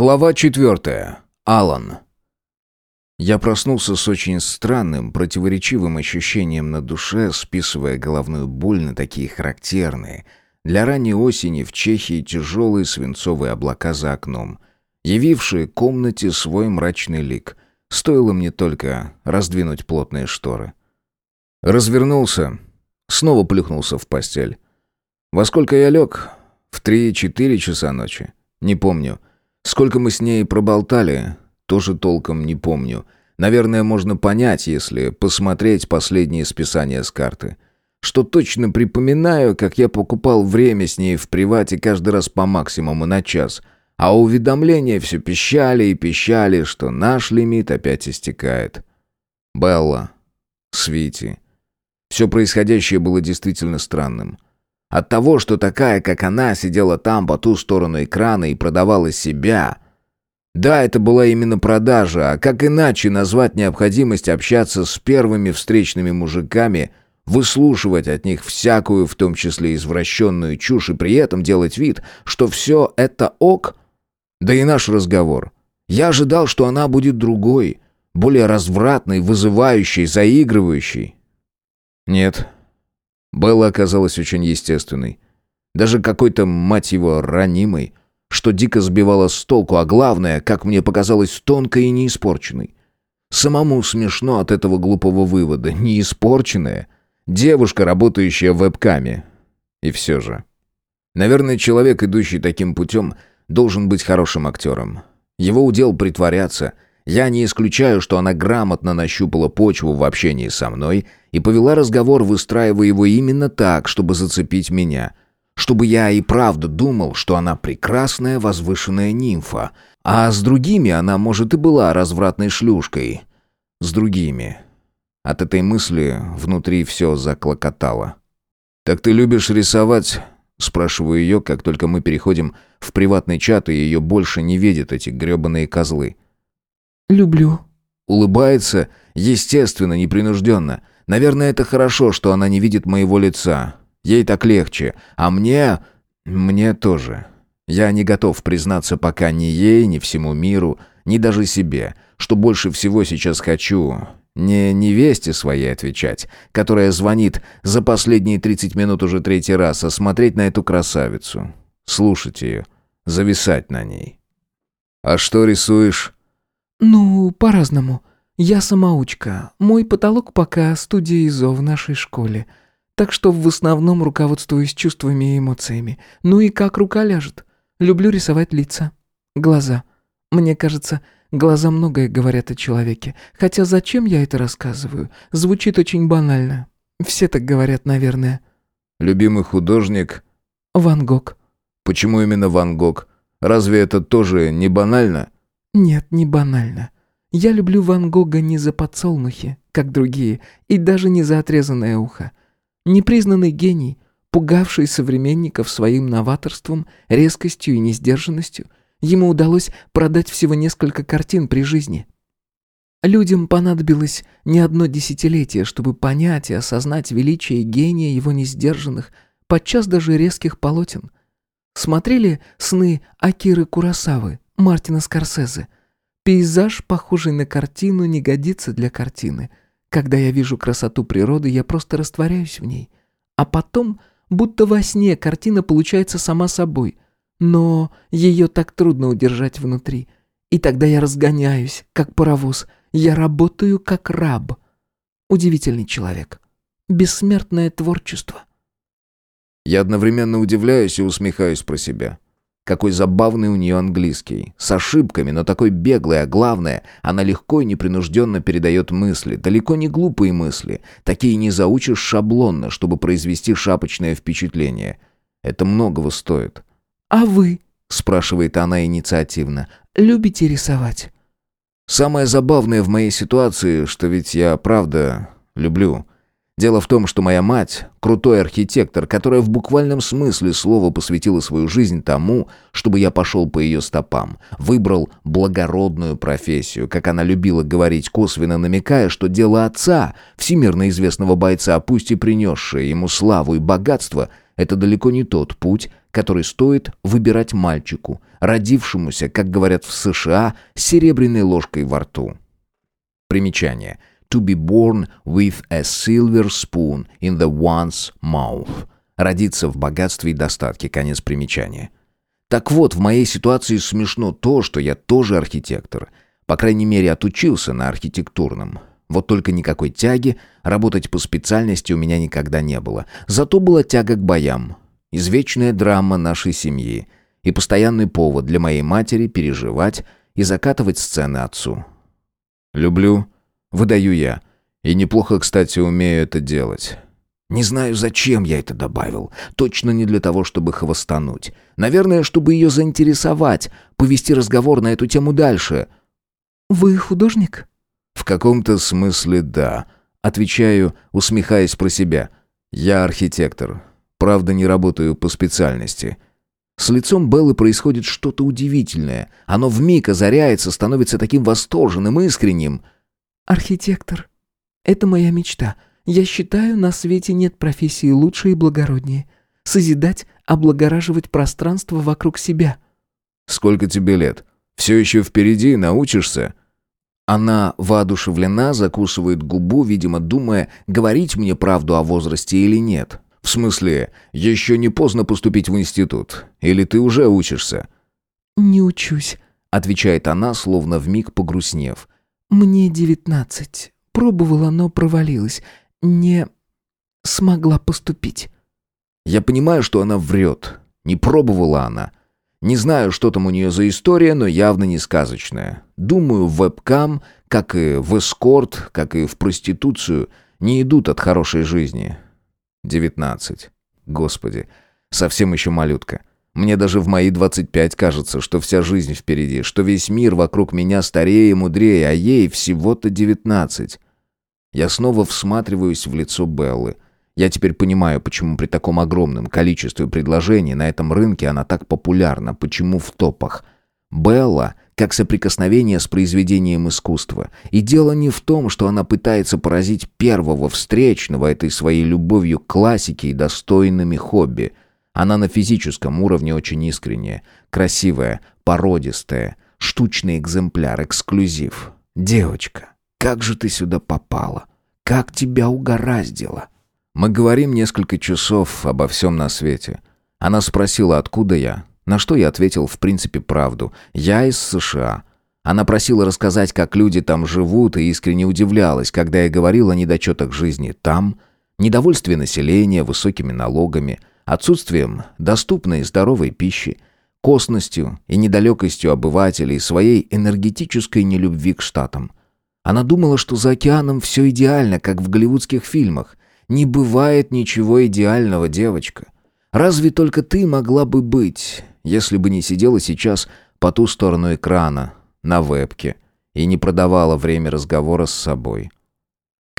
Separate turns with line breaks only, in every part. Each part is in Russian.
Глава четвертая. Алан. Я проснулся с очень странным, противоречивым ощущением на душе, списывая головную боль на такие характерные. Для ранней осени в Чехии тяжелые свинцовые облака за окном, явившие комнате свой мрачный лик. Стоило мне только раздвинуть плотные шторы. Развернулся, снова плюхнулся в постель. Во сколько я лег? В три-четыре часа ночи. Не помню. Сколько мы с ней проболтали, тоже толком не помню. Наверное, можно понять, если посмотреть последние списания с карты. Что точно припоминаю, как я покупал время с ней в привате каждый раз по максимуму на час, а уведомления все пищали и пищали, что наш лимит опять истекает. Белла, Свити. Все происходящее было действительно странным. От того, что такая, как она, сидела там по ту сторону экрана и продавала себя. Да, это была именно продажа, а как иначе назвать необходимость общаться с первыми встречными мужиками, выслушивать от них всякую, в том числе извращенную чушь, и при этом делать вид, что все это ок? Да и наш разговор. Я ожидал, что она будет другой, более развратной, вызывающей, заигрывающей. Нет, Белла оказалась очень естественной. Даже какой-то, мать его, ранимой, что дико сбивало с толку, а главное, как мне показалось, тонкой и неиспорченной. Самому смешно от этого глупого вывода. Неиспорченная. Девушка, работающая в вебкаме. И все же. Наверное, человек, идущий таким путем, должен быть хорошим актером. Его удел притворяться — я не исключаю, что она грамотно нащупала почву в общении со мной и повела разговор, выстраивая его именно так, чтобы зацепить меня. Чтобы я и правда думал, что она прекрасная возвышенная нимфа, а с другими она, может, и была развратной шлюшкой. С другими. От этой мысли внутри все заклокотало. «Так ты любишь рисовать?» Спрашиваю ее, как только мы переходим в приватный чат, и ее больше не видят эти гребаные козлы.
«Люблю».
Улыбается, естественно, непринужденно. Наверное, это хорошо, что она не видит моего лица. Ей так легче. А мне... мне тоже. Я не готов признаться пока ни ей, ни всему миру, ни даже себе, что больше всего сейчас хочу... Не невесте своей отвечать, которая звонит за последние 30 минут уже третий раз, а смотреть на эту красавицу, слушать ее, зависать на ней. «А что рисуешь?»
«Ну, по-разному. Я самоучка. Мой потолок пока студия ИЗО в нашей школе. Так что в основном руководствуюсь чувствами и эмоциями. Ну и как рука ляжет. Люблю рисовать лица. Глаза. Мне кажется, глаза многое говорят о человеке. Хотя зачем я это рассказываю? Звучит очень банально. Все так говорят, наверное».
«Любимый художник?»
«Ван Гог».
«Почему именно Ван Гог? Разве это тоже не банально?»
Нет, не банально. Я люблю Ван Гога не за подсолнухи, как другие, и даже не за отрезанное ухо. Непризнанный гений, пугавший современников своим новаторством, резкостью и несдержанностью, ему удалось продать всего несколько картин при жизни. Людям понадобилось не одно десятилетие, чтобы понять и осознать величие гения его несдержанных, подчас даже резких полотен. Смотрели сны Акиры Курасавы, Мартина Скорсезе. Пейзаж, похожий на картину, не годится для картины. Когда я вижу красоту природы, я просто растворяюсь в ней. А потом, будто во сне, картина получается сама собой. Но ее так трудно удержать внутри. И тогда я разгоняюсь, как паровоз. Я работаю, как раб. Удивительный человек. Бессмертное творчество.
Я одновременно удивляюсь и усмехаюсь про себя. Какой забавный у нее английский. С ошибками, но такой беглый, а главное, она легко и непринужденно передает мысли. Далеко не глупые мысли. Такие не заучишь шаблонно, чтобы произвести шапочное впечатление. Это многого стоит.
«А вы?» – спрашивает она инициативно. «Любите рисовать?»
Самое забавное в моей ситуации, что ведь я, правда, люблю. Дело в том, что моя мать — крутой архитектор, которая в буквальном смысле слова посвятила свою жизнь тому, чтобы я пошел по ее стопам, выбрал благородную профессию, как она любила говорить, косвенно намекая, что дело отца, всемирно известного бойца, пусть и принесшее ему славу и богатство, это далеко не тот путь, который стоит выбирать мальчику, родившемуся, как говорят в США, серебряной ложкой во рту. Примечание. To be born with a silver spoon in the one's mouth. Родиться в богатстве и достатке. Конец примечания. Так вот, в моей ситуации смешно то, что я тоже архитектор. По крайней мере, отучился на архитектурном. Вот только никакой тяги работать по специальности у меня никогда не было. Зато была тяга к боям. Извечная драма нашей семьи. И постоянный повод для моей матери переживать и закатывать сцены отцу. «Люблю», — выдаю я. И неплохо, кстати, умею это делать. Не знаю, зачем я это добавил. Точно не для того, чтобы хвостануть. Наверное, чтобы ее заинтересовать, повести разговор на эту тему дальше.
«Вы художник?»
«В каком-то смысле да», — отвечаю, усмехаясь про себя. «Я архитектор. Правда, не работаю по специальности». С лицом Беллы происходит что-то удивительное. Оно вмиг озаряется, становится таким восторженным, искренним.
«Архитектор. Это моя мечта. Я считаю, на свете нет профессии лучше и благороднее. Созидать, облагораживать пространство вокруг себя».
«Сколько тебе лет? Все еще впереди, научишься?» Она воодушевлена, закусывает губу, видимо, думая, говорить мне правду о возрасте или нет. В смысле, еще не поздно поступить в институт? Или ты уже учишься?
«Не учусь», —
отвечает она, словно вмиг погрустнев.
«Мне девятнадцать. Пробовала, но провалилась. Не смогла поступить».
Я понимаю, что она врет. Не пробовала она. Не знаю, что там у нее за история, но явно не сказочная. Думаю, в вебкам, как и в эскорт, как и в проституцию, не идут от хорошей жизни. Девятнадцать. Господи, совсем еще малютка. Мне даже в мои двадцать пять кажется, что вся жизнь впереди, что весь мир вокруг меня старее и мудрее, а ей всего-то девятнадцать. Я снова всматриваюсь в лицо Беллы — я теперь понимаю, почему при таком огромном количестве предложений на этом рынке она так популярна, почему в топах. Белла как соприкосновение с произведением искусства. И дело не в том, что она пытается поразить первого встречного этой своей любовью к классике и достойными хобби. Она на физическом уровне очень искренняя, красивая, породистая, штучный экземпляр, эксклюзив. «Девочка, как же ты сюда попала? Как тебя угораздило?» Мы говорим несколько часов обо всем на свете. Она спросила, откуда я. На что я ответил, в принципе, правду. Я из США. Она просила рассказать, как люди там живут, и искренне удивлялась, когда я говорил о недочетах жизни там, недовольстве населения высокими налогами, отсутствием доступной здоровой пищи, косностью и недалекостью обывателей, своей энергетической нелюбви к Штатам. Она думала, что за океаном все идеально, как в голливудских фильмах, не бывает ничего идеального, девочка. Разве только ты могла бы быть, если бы не сидела сейчас по ту сторону экрана, на вебке, и не продавала время разговора с собой.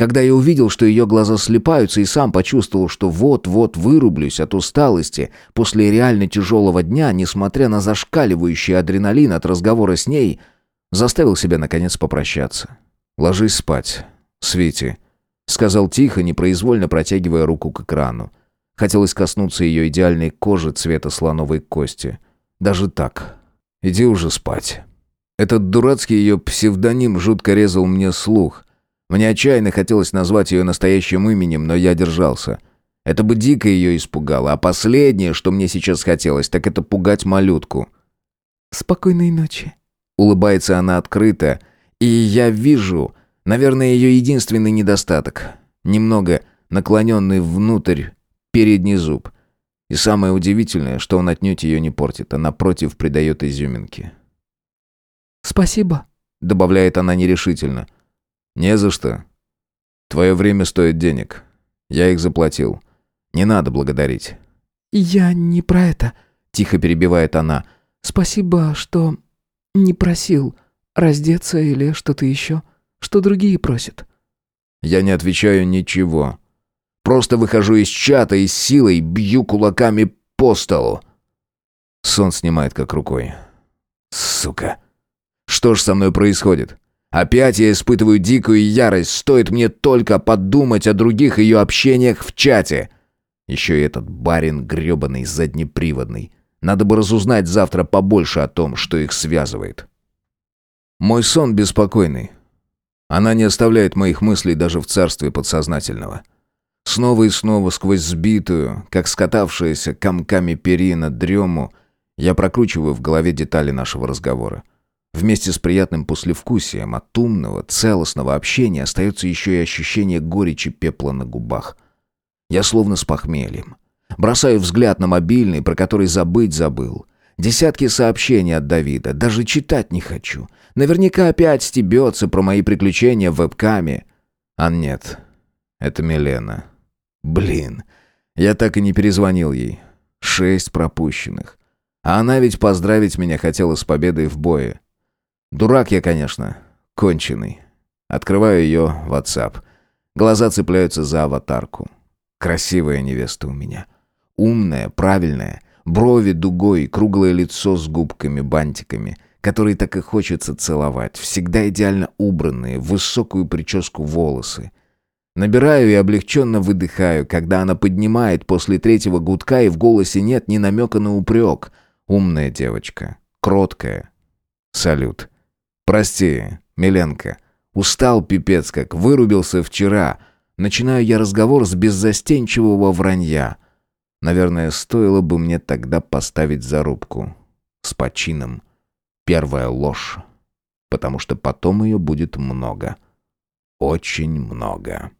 Когда я увидел, что ее глаза слепаются, и сам почувствовал, что вот-вот вырублюсь от усталости после реально тяжелого дня, несмотря на зашкаливающий адреналин от разговора с ней, заставил себя наконец попрощаться. «Ложись спать, Свети», Сказал тихо, непроизвольно протягивая руку к экрану. Хотелось коснуться ее идеальной кожи цвета слоновой кости. Даже так. Иди уже спать. Этот дурацкий ее псевдоним жутко резал мне слух. Мне отчаянно хотелось назвать ее настоящим именем, но я держался. Это бы дико ее испугало. А последнее, что мне сейчас хотелось, так это пугать малютку.
«Спокойной ночи».
Улыбается она открыто, и я вижу, Наверное, ее единственный недостаток. Немного наклоненный внутрь передний зуб. И самое удивительное, что он отнюдь ее не портит, а напротив придает изюминки.
«Спасибо», —
добавляет она нерешительно. «Не за что. Твое время стоит денег. Я их заплатил. Не надо благодарить».
«Я не про это», — тихо перебивает она. «Спасибо, что не просил раздеться или что-то еще что другие просят.
Я не отвечаю ничего. Просто выхожу из чата и с силой бью кулаками по столу. Сон снимает как рукой. Сука. Что ж со мной происходит? Опять я испытываю дикую ярость, стоит мне только подумать о других ее общениях в чате. Еще и этот барин гребаный заднеприводный. Надо бы разузнать завтра побольше о том, что их связывает. Мой сон беспокойный. Она не оставляет моих мыслей даже в царстве подсознательного. Снова и снова сквозь сбитую, как скатавшаяся комками перина дрему, я прокручиваю в голове детали нашего разговора. Вместе с приятным послевкусием от умного, целостного общения остается еще и ощущение горечи пепла на губах. Я словно с похмельем. Бросаю взгляд на мобильный, про который забыть забыл. Десятки сообщений от Давида, даже читать не хочу. Наверняка опять стебется про мои приключения в вебкаме. А нет, это Милена. Блин, я так и не перезвонил ей. Шесть пропущенных. А она ведь поздравить меня хотела с победой в бое. Дурак я, конечно, конченый. Открываю ее WhatsApp. Глаза цепляются за аватарку. Красивая невеста у меня. Умная, правильная, брови дугой, круглое лицо с губками-бантиками, которые так и хочется целовать, всегда идеально убранные, высокую прическу волосы. Набираю и облегченно выдыхаю, когда она поднимает после третьего гудка, и в голосе нет ни намека на упрек. Умная девочка, кроткая. Салют. Прости, Миленко. Устал пипец как, вырубился вчера. Начинаю я разговор с беззастенчивого вранья. Наверное, стоило бы мне тогда поставить зарубку. С почином. Первая ложь. Потому что потом ее будет много. Очень много.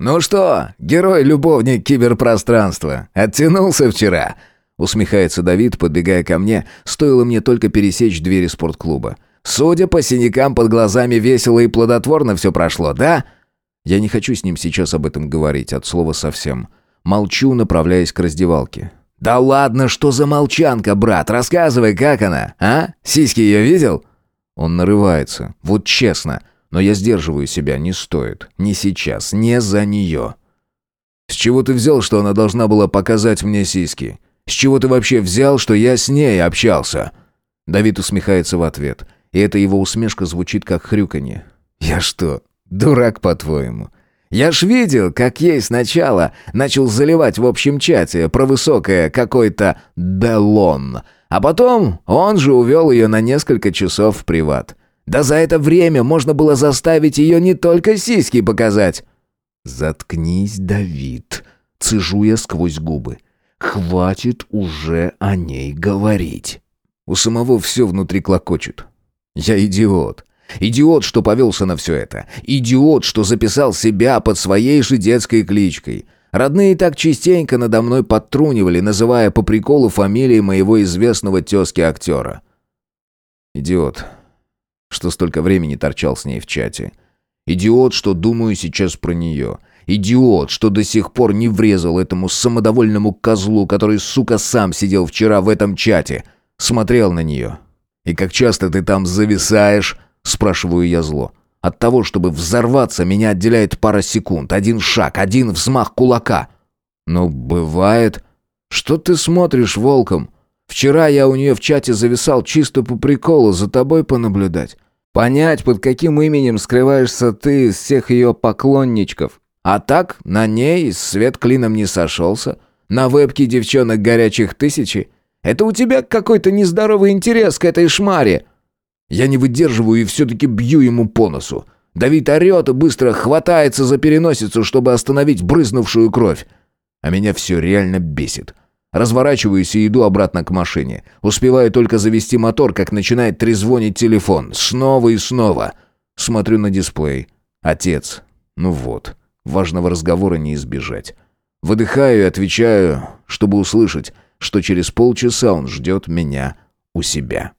«Ну что, герой-любовник киберпространства, оттянулся вчера?» Усмехается Давид, подбегая ко мне, стоило мне только пересечь двери спортклуба. «Судя по синякам под глазами, весело и плодотворно все прошло, да?» Я не хочу с ним сейчас об этом говорить, от слова совсем. Молчу, направляясь к раздевалке. «Да ладно, что за молчанка, брат? Рассказывай, как она, а? Сиськи ее видел?» Он нарывается, вот честно. Но я сдерживаю себя, не стоит. Не сейчас, не за нее. «С чего ты взял, что она должна была показать мне сиськи? С чего ты вообще взял, что я с ней общался?» Давид усмехается в ответ, и эта его усмешка звучит как хрюканье. «Я что, дурак, по-твоему? Я ж видел, как ей сначала начал заливать в общем чате про высокое какой-то «Делон», а потом он же увел ее на несколько часов в приват. Да за это время можно было заставить ее не только сиськи показать. «Заткнись, Давид», — цежу я сквозь губы. Хватит уже о ней говорить. У самого все внутри клокочет. Я идиот. Идиот, что повелся на все это. Идиот, что записал себя под своей же детской кличкой. Родные так частенько надо мной подтрунивали, называя по приколу фамилии моего известного тезки-актера. Идиот, что столько времени торчал с ней в чате. Идиот, что думаю сейчас про нее. Идиот, что до сих пор не врезал этому самодовольному козлу, который, сука, сам сидел вчера в этом чате. Смотрел на нее. «И как часто ты там зависаешь?» – спрашиваю я зло. От того, чтобы взорваться, меня отделяет пара секунд. Один шаг, один взмах кулака. «Ну, бывает. Что ты смотришь волком? Вчера я у нее в чате зависал чисто по приколу, за тобой понаблюдать. Понять, под каким именем скрываешься ты из всех ее поклонничков. А так, на ней свет клином не сошелся. На вебке девчонок горячих тысячи. Это у тебя какой-то нездоровый интерес к этой шмаре. Я не выдерживаю и все-таки бью ему по носу. Давид орет и быстро хватается за переносицу, чтобы остановить брызнувшую кровь. А меня все реально бесит. Разворачиваюсь и иду обратно к машине. Успеваю только завести мотор, как начинает трезвонить телефон. Снова и снова. Смотрю на дисплей. Отец. Ну вот. Важного разговора не избежать. Выдыхаю и отвечаю, чтобы услышать, что через полчаса он ждет меня у себя.